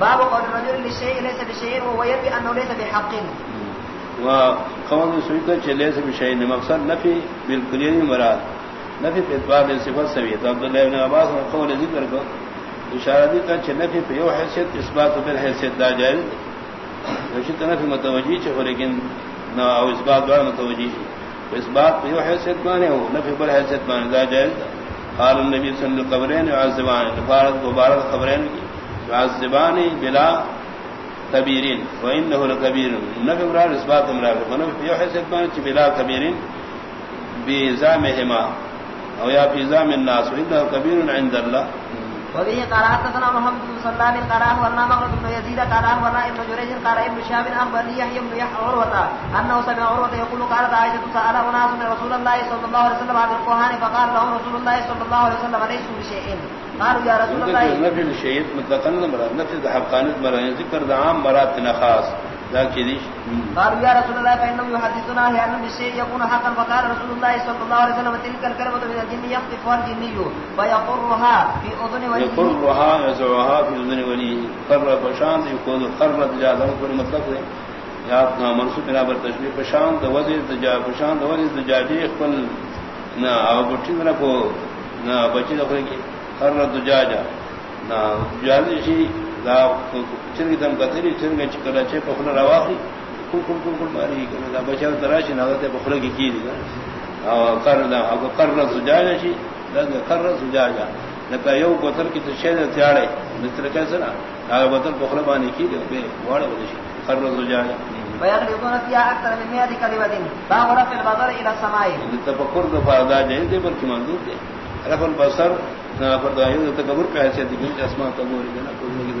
باب قول الرجل للشيء ليس بشيء وهو يبي انه ليس بحق. وقول سويت چلے سے بشيء مقصد نفي بالكليه مراد نفي في اعتبار الصفات سويت عبد الله بن عباس قول ذکر کو اشارہ دی کہ نفي في یو حیثیت اثبات بالحیثیت دا جائز. نشت نفي متوجی چھ لیکن نہ او اثبات بار متوجی اس بات پہ یو حیثیت مانے ہو نفی بل حیثیت مانے دا جائز. قال النبي صلی اللہ علیہ وسلم قبرین عزبان نفارت مبارک خبرین کی عزبان بلا کبیرین وانه لکبیر. نفی مراد اس بات مراد ونفی یو حیثیت مانے چھ بلا کبیرین بزامہما او یا فی زام الناس وانه کبیر عند اللہ. وبه قال حدثنا محمد بن سلام قال اخبرنا مغرب بن يزيد قال اخبرنا ابن جريج قال ابن شهاب اخبرني يحيى بن يحيى عروه انه سمع عروه يقول قالت عائشه سال اناس من رسول الله صلى الله عليه وسلم عن القران فقال لهم رسول الله صلى الله عليه وسلم ليسوا بشيء. قالوا يا رسول الله نفي الشيء مطلقا مراد نفي حقانه مراد ذكر عام مراد خاص قالوا يا رسول الله فإنهم يحدثنا أن بالشيء يكون حقا؟ فقال رسول الله صلى الله عليه وسلم تلك الكلمة من الجن يخطفها الجني فيقرها في أذن وليه يقرها يزعها في أذن وليه قر فشان يكون قرت جاء كل مطلق. یا اپنا منصوب بنا پر تشبیح پشان دا وزیر پشان وزیر دجاجی خپل نا او کو نا بچی دا خلقی قرر دجاجا نا جالی شی دا چرګ دم کتری چرګ چې کله چې په راوخی کو کو کو کو ماری کنه دا بچاو تراشي نه ده په خپل کې کیږي او کار دا او کار را زجاجه شي دا کار را زجاجه. لکه یو بوتل کې څه شی تیاړي د ترکه سره هغه بوتل په خپل باندې کیږي به واړه ودی شي. کار را زجاجه. ويغلقون فيها اكثر من 100 كلمه باب رفع البصر الى السماء. التفكر ده فادا جائز دے پر مندوب دے رفع البصر نہ پر دایو تکبر پہ حیثیت دی. اسماء تبور نہ کوئی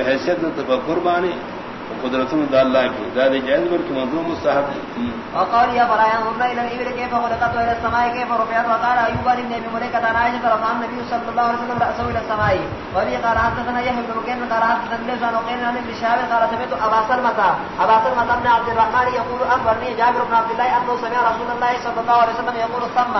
بحیثیت تفکر بانے قدرت اللہ کی زیادہ جائز بر کی منظور مستحب ہے وقال يا برايان انظر الى الابل كيف خلقت والى السماء؟ كيف رفعت؟ وقال ايوب بن ابي مليكه عن عائشه رضي النبي صلى الله عليه وسلم راسه الى السماء. وفي قال حدثنا يحيى بن بكير قال حدثنا ليس عن وقيل عن ابن شهاب، قال سمعت ابا سلمة ابا سلمة بن عبد الرحمن يقول اخبرني جابر بن عبد الله انه سمع رسول الله صلى الله عليه وسلم يقول ثم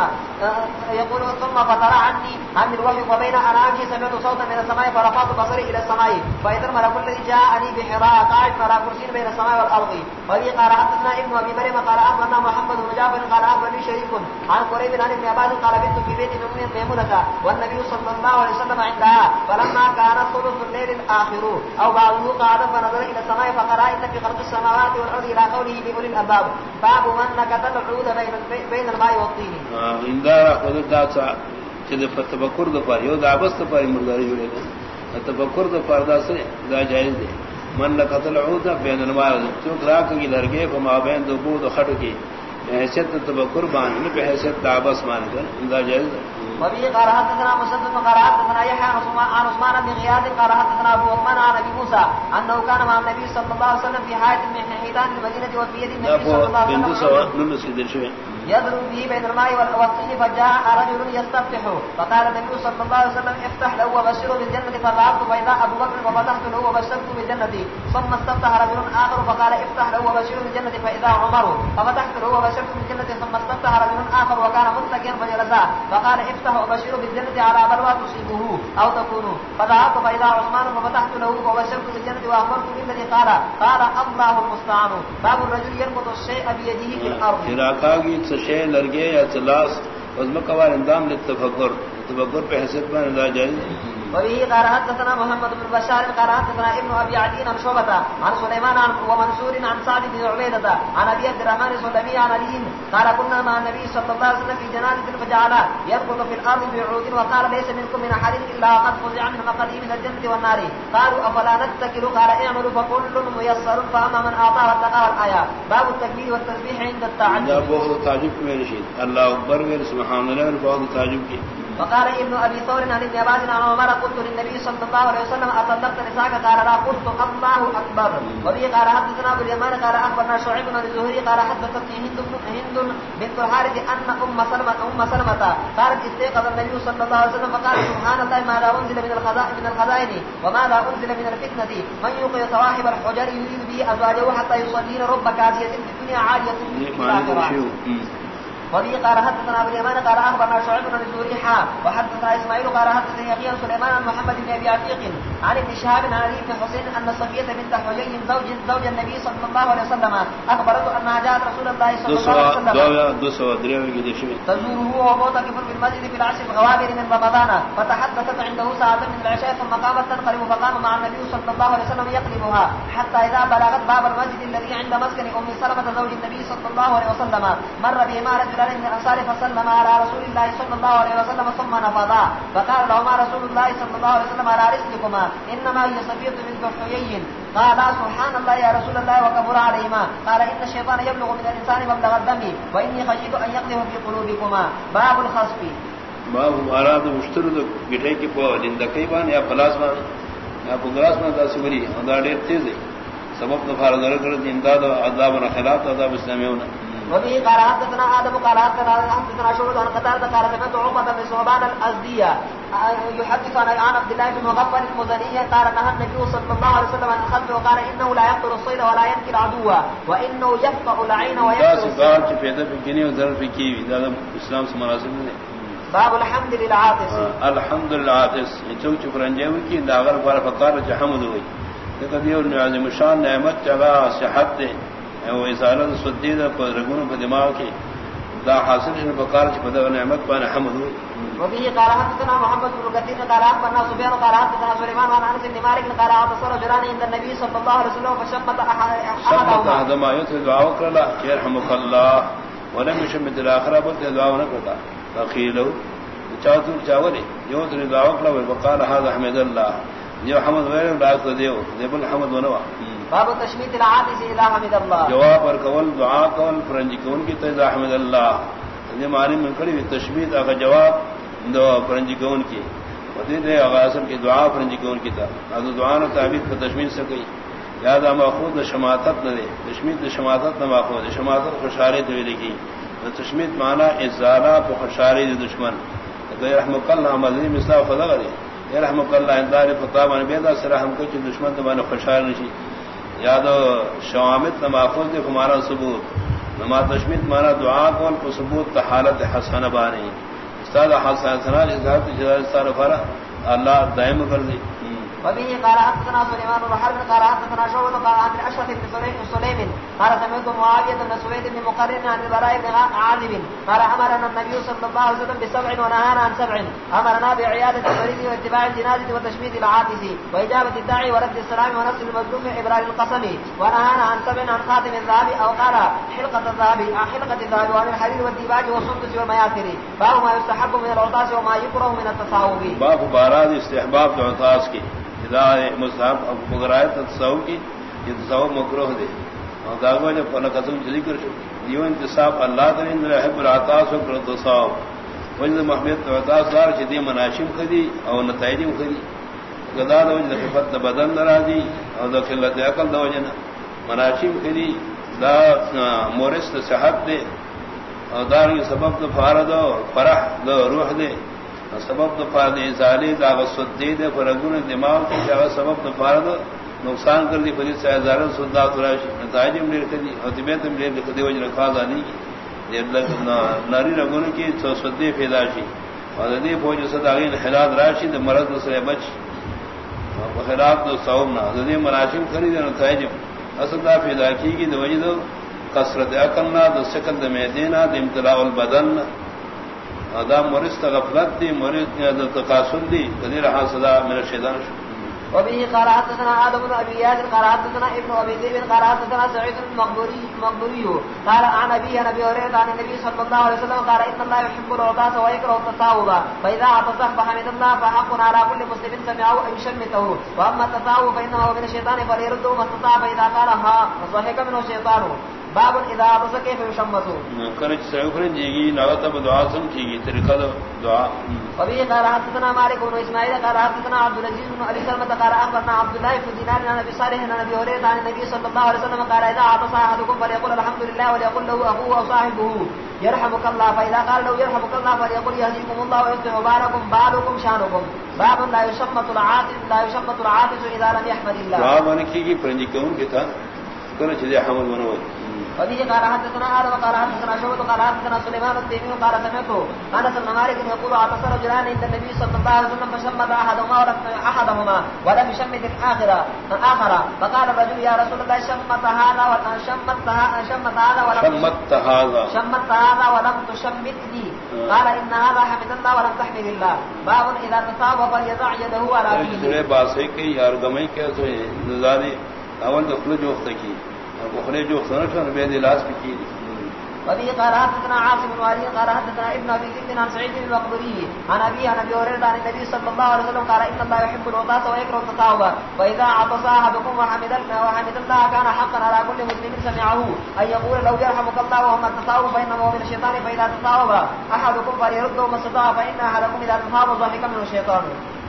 يقول ثم فترى عني. عن الوحي وبين انا امشي سمعت صوتا من السماء فرفعت بصري الى السماء. فاذا الملك الذي جاءني بحراء قاعد على كرسي بين السماء والارض وفي قال حدثنا ابن ابي مريم قال اخبرنا محمد بن جعفر قال اخبرني شريك. عن قريب عن ابن عباس قال بنت في بيت ميمونة والنبي صلى الله عليه وسلم عندها. فلما كان ثلث الليل الاخر او بعضه قعد فنظر الى السماء فقرا ان في خلق السماوات والارض الى قوله لاولي الالباب باب من نكت العود بين الماء والطين. ان دار خذ ذات چه تفکر د پر یو د ابست پر مرداري جوړه تفکر د پر داسه دا جائز دی من قتل عود بین المال چوک راک کی لرگے فما بین دو بود خٹ کی حیثیت تبکر بان نے حیثیت دعبس مان کر انداز جائز وبه قال حدثنا مسدد قال حدثنا يحيى عن عثمان بن غياث قال حدثنا ابو عثمان عن ابي موسى انه كان مع النبي صلى الله عليه وسلم في حائط من حيطان المدينه وفي يد النبي صلى الله عليه وسلم. يضرب به بين الماء والطين فجاء رجل يستفتح. فقال النبي صلى الله عليه وسلم افتح له وبشره بالجنه فذهبت فاذا ابو بكر ففتحت له وبشرته بالجنه ثم استفتح رجل اخر فقال افتح له وبشره بالجنه فاذا عمر ففتحت له وبشرته بالجنه ثم استفتح رجل اخر وكان متكئا فجلسا. فقال افتح وبشره بالجنه على بلوى تصيبه او تكون. فذهبت فاذا عثمان ففتحت له وبشرته بالجنه واخبرته بالذي قال. قال الله المستعان. باب الرجل يربط الشيء بيده في الارض شے لرگے یا چلاس عزم قوار اندام لتفکر تفکر پہ حیثیت میں انداز جائز وبه قال حدثنا محمد بن بشار قال حدثنا ابن ابي عدي عن شعبة، عن سليمان، عن ومنصور، عن سعد بن عبيدة، عن ابي عبد الرحمن السلمي، عن علي، قال كنا مع النبي صلى الله عليه وسلم في جنازة فجعل يركض في الارض بعود، وقال ليس منكم من احد الا قد فزع من مقدم من الجنة والنار. قالوا افلا نتكل؟ قال اعملوا فكل ميسر فاما من اعطى واتقى الايه باب التكبير والتسبيح عند التعجب. تعجب میں رشید اللہ اکبر سبحان اللہ بہت تعجب کی وقال ابن ابي ثور عن ابن عباس عن عمر، قلت للنبي صلى الله عليه وسلم اصدقت نساك؟ قال، لا. قلت، الله اكبر وبه قال، حدثنا ابو اليمان، قال اخبرنا شعيب بن الزهري، قال حدثتني هند هند بنت الحارث ان ام سلمة ام سلمة قالت استيقظ النبي صلى الله عليه وسلم، فقال، سبحان الله ما لا انزل من الخزائن من الخزائن؟ وما لا انزل من الفتنه من يوقي صواحب الحجر؟ يريد به ازواجه حتى يصلين رب كاسيه في الدنيا عاليه في الاخره وبه قال حدثنا ابو اليمان قال اخبرنا شعيب بن الزهري حا وحدثنا اسماعيل قال حدثني يحيى سليمان عن محمد بن ابي عتيق عن ابن شهاب عن علي بن حسين ان صفيه بنت حيي زوج زوج النبي صلى الله عليه وسلم اخبرته انها جاءت رسول الله صلى الله عليه وسلم تزوره وهو معتكف في المسجد في العشر الغوابر من رمضان فتحدثت عنده ساعه من العشاء ثم قامت تنقلب فقام مع النبي صلى الله عليه وسلم يقلبها حتى اذا بلغت باب المسجد الذي عند مسكن ام سلمه زوج النبي صلى الله عليه وسلم مر بهما رجلان من الانصار فسلم على رسول الله صلى الله عليه وسلم ثم نفضا. فقال لهما رسول الله صلى الله عليه وسلم على رسلكما انما هي صفيه بنت حيي قال سبحان الله يا رسول الله وكبر عليهما. قال ان الشيطان يبلغ من الانسان مبلغ الدم واني خشيت ان يقذف في قلوبكما. باب الخصف باب اراد مشترد گٹھے کی پو لندکئی بان یا پلاس بان؟ یا پگلاس بان دا سوری دا تیز دی سبب تو فار در کر امداد عذاب و خلاف عذاب اسلامیون وبه قال حدثنا آدم قال حدثنا شعبة عن قتادة قال سمعت عقبة بن ثعبان الأزدية يحدث عن عبد الله بن مغفل المزني قال نهى النبي صلى الله عليه وسلم عن الخلف وقال إنه لا يقتل الصيد ولا ينكي العدو وإنه يفقع العين ويقتل الصيد في پیدا فکینی و ضرر فکیوی دا اسلام سے مناسب نہیں باب الحمد للعاطس الحمد للعاطس چوک چپ رنجیو کی داغر بار فقار حمد ہوئی کبھی اور نعظم شان نعمت چگا صحت وہ ازالت سدی دا پر رگون پر دماغ کی۔ دا حاصل ہے بکار چ پدا نعمت پان حمد ہوئی۔ وبه قال حدثنا محمد بن كثير قال اخبرنا سفيان قال حدثنا سليمان عن انس بن مالك قال اتصل جيران عند النبي صلى الله عليه وسلم فشمت احدهما هذا ما يتلى دعاء وكلا يرحمك الله ولم يشمت الاخره بل دعاء ونكتا فقيلوا چاوتو چاولي يوتر دعاء وكلا وقال هذا حمد الله جو حمد غیر لا تو دیو دیب الحمد ونوا۔ باب تشمیت العاطس الى حمد الله جواب اور قول دعا قول فرنج کون کی تذا حمد اللہ. یہ یعنی معنی من کڑی تشمیت اگر جواب دو فرنج کون کی. ودی دے اغاثم کی دعا فرنج کون کی تھا از دعا نہ تعبیر کو تشمیت سے کوئی یاد ماخوذ شماتت نہ دے. تشمیت شماتت نہ ماخوذ شماتت خوشاری تو لکھی. تشمیت معنی ازالہ خوشاری دشمن. غیر رحمت اللہ مدنی مثال خدا کرے. رحمک اللہ اندار فتح من بیدا سرحم کو دشمن تو من خوشحال نشی. یاد شوامت نمافوز دے ہمارا ثبوت۔ نما تشمت مارا دعا کون کو ثبوت حالت حسن بانی۔ استاد حسن سنا فرا، اللہ دائم کر دی وبه قال حدثنا سليمان بن حرب، قال حدثنا شعبة، قال عن الأشرف بن سليم قال سمعت معاوية بن سويد بن مقرن عن البراء بن عازب، قال أمرنا النبي صلى الله عليه وسلم بسبع ونهانا عن سبع، أمرنا بعيادة المريض واتباع الجنازة وتشميت العاطس وإجابة الداعي ورد السلام ونصر المظلوم إبرار القسم، ونهانا عن سبع عن خاتم الذهب، أو قال حلقة الذهب حلقة الذهب وعن الحرير والديباج والسندس والمياثر باب ما يستحب من العطاس وما يكره من التصاوب. باب باراد استحباب العطاس کی۔ مصحف مغرائے تصاو کی، یہ تصاو مکروہ دے۔ اور داغو فلا قسم کر دیو انتصاب اللہ تعالی اندر حب کر تصاو وجد محمد دار مناشم خدی اور نتائج خدی گدا دو خفت بدن درازی اور دخلت عقل دو جن مناشم خدی دا مورس صحت دے اور دار سبب تو فارد اور فرح دو روح دے۔ سبب تو فارد ازالی دا غصدی دے فرگون دماغ کی جاگہ سبب تو فارد نقصان کر دی فرید سے ہزار سدا تراشی نتائج ہم ملیر کدی اور طبیعت ملیر لکھدی وجہ رکھا دانی کی ناری رگون کی تو سدی پیداشی اور دی فوج صداغین حلات راشی دا مرض سے بچ خلاف تو صوبنا دی مناشم خرید نتائج اصدا پیدا کی گی دو وجہ دو کثرت عقلنا دو سکل د میدینا د امتلاء البدن ادا مرست غفلت دی مرید تقاسم دی. قدیر حاصلہ میرا شیطان شو. وبه قال حدثنا آدم بن أبي ياسر، قال حدثنا ابن أبي ذئب قال حدثنا سعيد المقبوري مقبوري قال عن أبي نبي هريرة عن النبي صلى الله عليه وسلم، قال إن الله يحب العطاس ويكره التثاوب فإذا عطس فحمد الله فحق على كل مسلم سمعه أن يشمته. وأما التثاوب فإنه من الشيطان، فليرده ما استطاع. فإذا قال ها فضحك منه الشيطان باب اذا عطس كيف يشمته کرچ سوفر جیگی نوتا دعا سم کیگی طریقہ دعا۔ وبه قال حدثنا مالك بن اسماعيل قال حدثنا عبد العزيز بن ابي قال اخبرنا عبد الله بن دينار عن ابي صالح عن ابي هريره عن النبي صلى الله عليه وسلم قال اذا عطس احدكم فليقل الحمد لله وليقل له اخوه او صاحبه يرحمك الله فاذا قال له يرحمك الله فليقل يهديكم الله ويصلح بالكم بالكم شانكم. باب لا يشمت العاطس لا يشمت العاطس اذا لم يحمد الله. دعا من کی کی پرنجی کون کے تھا کرچ دے حمد بنو وبه قال حدثنا آدم قال حدثنا شعبة قال حدثنا سليمان التيمي قال سمعت أنس بن مالك يقول عطس رجلان عند النبي صلى الله عليه وسلم فشمت أحدهما ولم أحدهما ولم يشمت الآخرة آخر فقال الرجل يا رسول الله شمت هذا وشمت هذا شمت هذا ولم شمت هذا شمت هذا ولم تشمتني قال إن هذا حمد الله ولم تحمد الله باب إذا تصاب فليضع يده على فيه بات سے کہ یار گمئی کیسے نزاری اول دخل جو وقت کی اور جو وقت نہ بے علاج بھی کی وبه قال حدثنا عاصم بن والي قال حدثنا ابن ابي ذئب عن سعيد بن المقبري عن ابي عن ابي هريره عن النبي صلى الله عليه وسلم قال ان الله يحب الوطاس ويكره التطاوع واذا عطس احدكم وحمد الله وحمد الله كان حقا على كل مسلم سمعه ان يقول لو يرحمك الله وهم التطاوع فانه من الشيطان فاذا تطاوع احدكم فليرده ما استطاع فان احدكم اذا تطاوع ضحك من الشيطان.